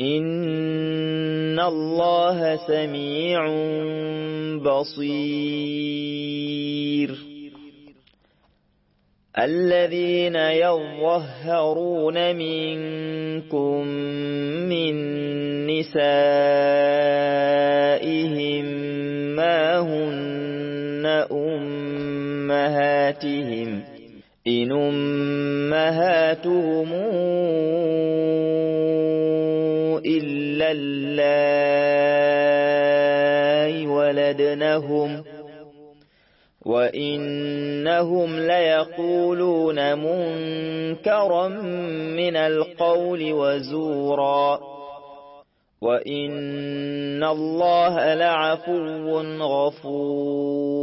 إن الله سميع بصير الذين يظهرون منكم من نسائهم ما هن أمهاتهم إن أمهاتهم الله ولدنهم وإنهم ليقولون منكرا من القول وزورا وإن الله لعفو غفور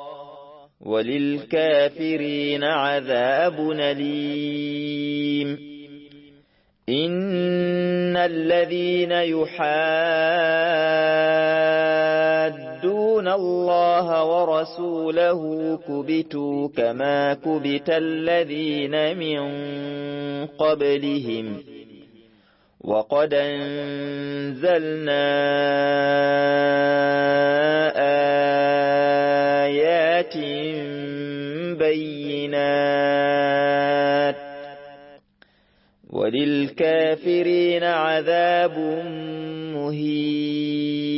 وللكافرين عذاب أليم إن الذين يحادون الله ورسوله كبتوا كما كبت الذين من قبلهم. وقد أنزلنا آيات بينات وللكافرين عذاب مهين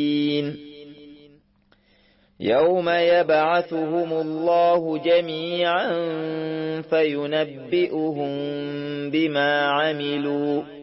يوم يبعثهم الله جميعا فينبئهم بما عملوا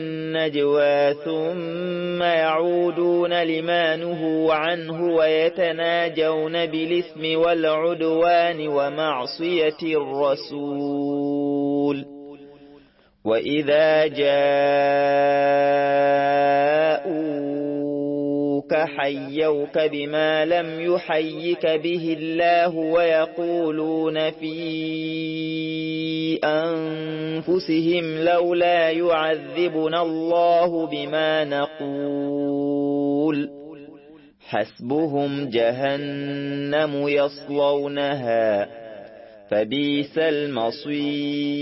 النجوى ثم يعودون لما نهوا عنه ويتناجون بالإثم والعدوان ومعصية الرسول. وإذا حيوك بما لم يحيك به الله ويقولون في أنفسهم لولا يعذبنا الله بما نقول. حسبهم جهنم يصلونها فبيس المصير.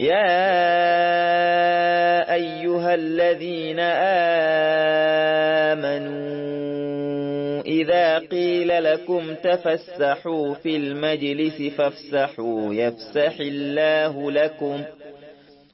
يا أيها الذين آمنوا إذا قيل لكم تفسحوا في المجلس فافسحوا يفسح الله لكم.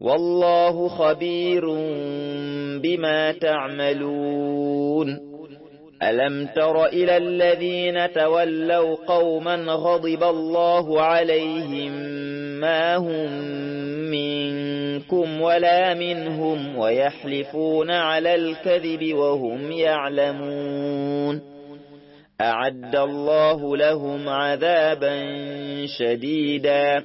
والله خبير بما تعملون. ألم تر إلى الذين تولوا قوما غضب الله عليهم ما هم منكم ولا منهم ويحلفون على الكذب وهم يعلمون. أعد الله لهم عذابا شديدا.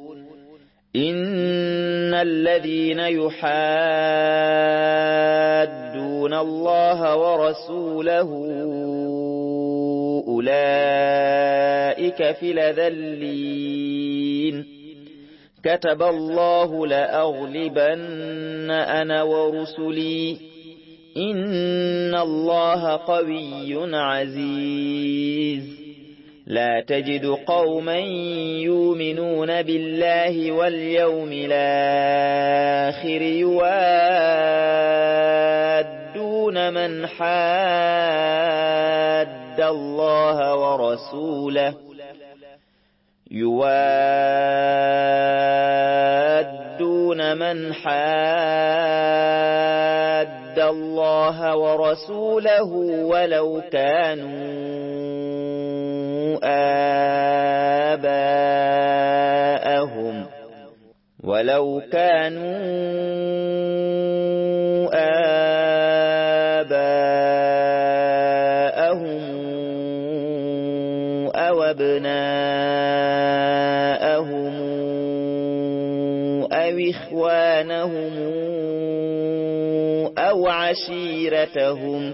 إن الذين يحادون الله ورسوله أولئك في لذلين كتب الله لأغلبن أنا ورسلي إن الله قوي عزيز لا تجد قوما يؤمنون بالله واليوم الآخر يوادون من حاد الله ورسوله يوادون من حاد الله ورسوله ولو كانوا آباءهم ولو كانوا آباءهم أو أبناءهم أو إخوانهم أو عشيرتهم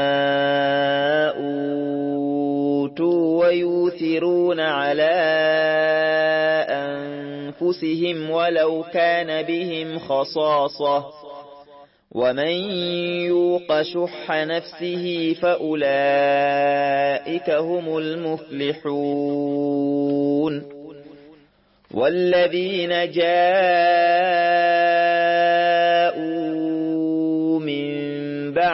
ويوثرون على أنفسهم ولو كان بهم خصاصة. ومن يوق شح نفسه فأولئك هم المفلحون. والذين جاءوا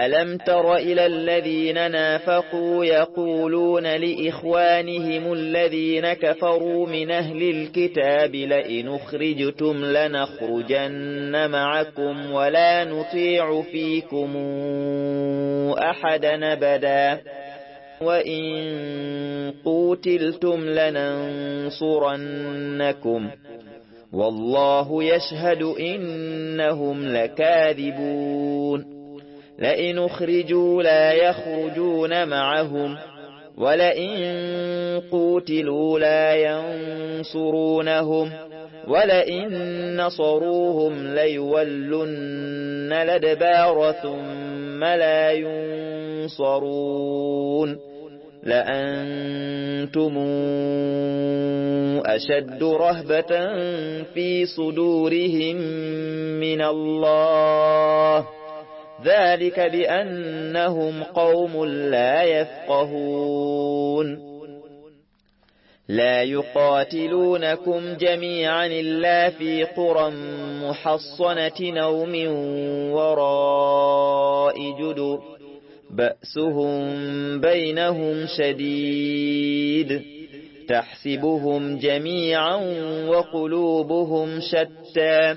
ألم تر إلى الذين نافقوا يقولون لإخوانهم الذين كفروا من أهل الكتاب لئن أخرجتم لنخرجن معكم ولا نطيع فيكم أحدا أبدا. وإن قوتلتم لننصرنكم. والله يشهد إنهم لكاذبون. لئن اخرجوا لا يخرجون معهم ولئن قوتلوا لا ينصرونهم ولئن نصروهم ليولن لدبار ثم لا ينصرون لأنتم أشد رهبة في صدورهم من الله ذلك بأنهم قوم لا يفقهون. لا يقاتلونكم جميعا إلا في قرى محصنة أو من وراء جدر. بأسهم بينهم شديد. تحسبهم جميعا وقلوبهم شتى.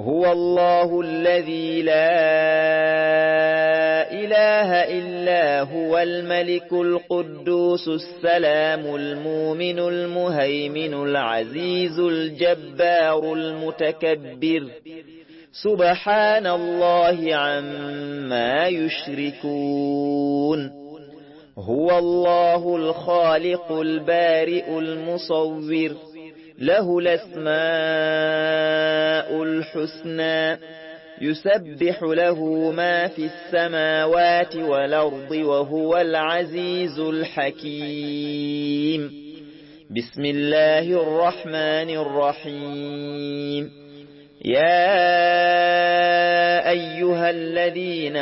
هو الله الذي لا إله إلا هو الملك القدوس السلام المؤمن المهيمن العزيز الجبار المتكبر. سبحان الله عما يشركون. هو الله الخالق البارئ المصور. له الأسماء الحسنى يسبح له ما في السماوات والأرض وهو العزيز الحكيم. بسم الله الرحمن الرحيم. يا أيها الذين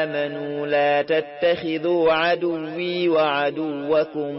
آمنوا لا تتخذوا عدوي وعدوكم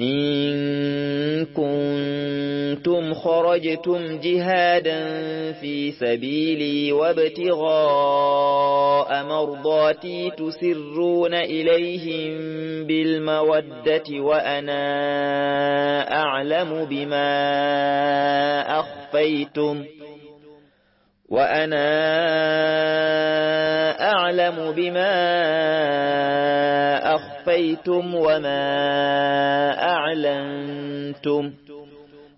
إن كنتم خرجتم جهادا في سبيلي وابتغاء مرضاتي تسرون إليهم بالمودة وأنا أعلم بما أخفيتم وأنا أعلم بما أخفيتم وما أعلنتم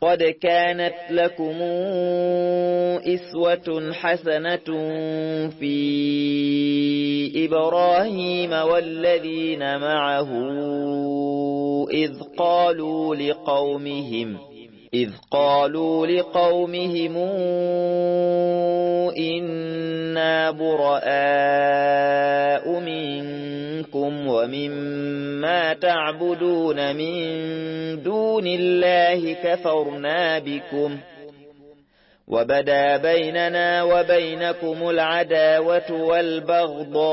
قد كانت لكم إسوة حسنة في إبراهيم والذين معه إذ قالوا لقومهم إذ قالوا لقومهم إنا براء منكم ومما تعبدون من دون الله كفرنا بكم وبدا بيننا وبينكم العداوة والبغضاء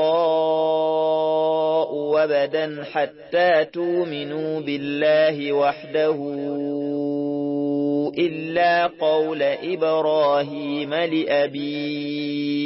وبدا حتى تؤمنوا بالله وحده إلا قول إبراهيم لأبيه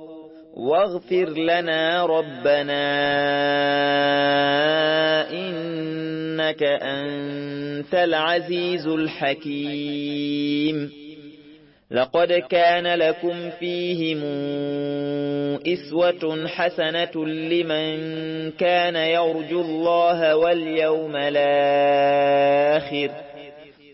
واغفر لنا ربنا إنك أنت العزيز الحكيم. لقد كان لكم فيهم إسوة حسنة لمن كان يرجو الله واليوم الآخر.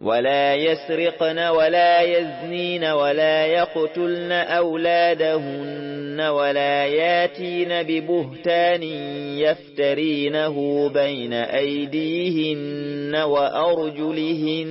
ولا يسرقن ولا يزنين ولا يقتلن أولادهن ولا ياتين ببهتان يفترينه بين أيديهن وأرجلهن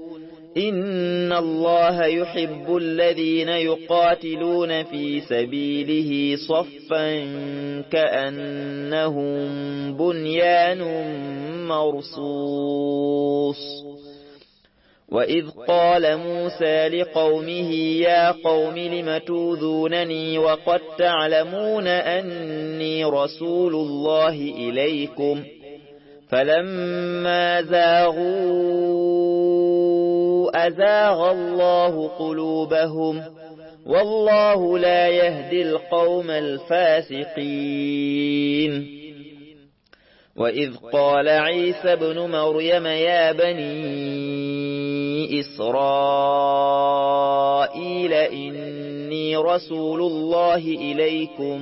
إن الله يحب الذين يقاتلون في سبيله صفا كأنهم بنيان مرصوص. وإذ قال موسى لقومه يا قوم لم توذونني وقد تعلمون أني رسول الله إليكم فلما زاغوا أزاغ الله قلوبهم والله لا يهدي القوم الفاسقين. وإذ قال عيسى بن مريم يا بني إسرائيل رسول الله إليكم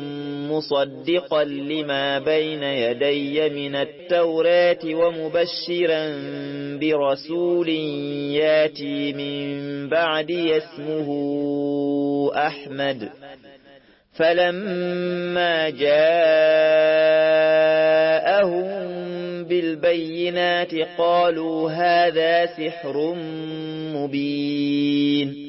مصدقا لما بين يدي من التوراة ومبشرا برسول ياتي من بعد اسمه أحمد. فلما جاءهم بالبينات قالوا هذا سحر مبين.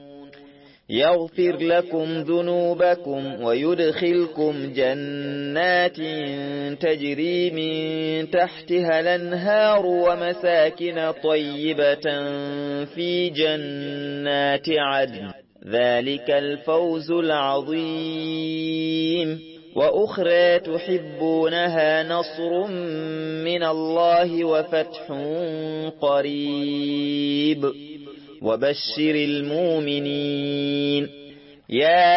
يغفر لكم ذنوبكم ويدخلكم جنات تجري من تحتها الأنهار ومساكن طيبة في جنات عدن. ذلك الفوز العظيم. وأخرى تحبونها نصر من الله وفتح قريب. وبشر المؤمنين. يا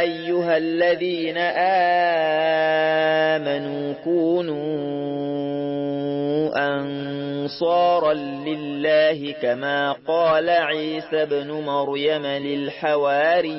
أيها الذين آمنوا كونوا أنصارا لله كما قال عيسى بن مريم للحواريين.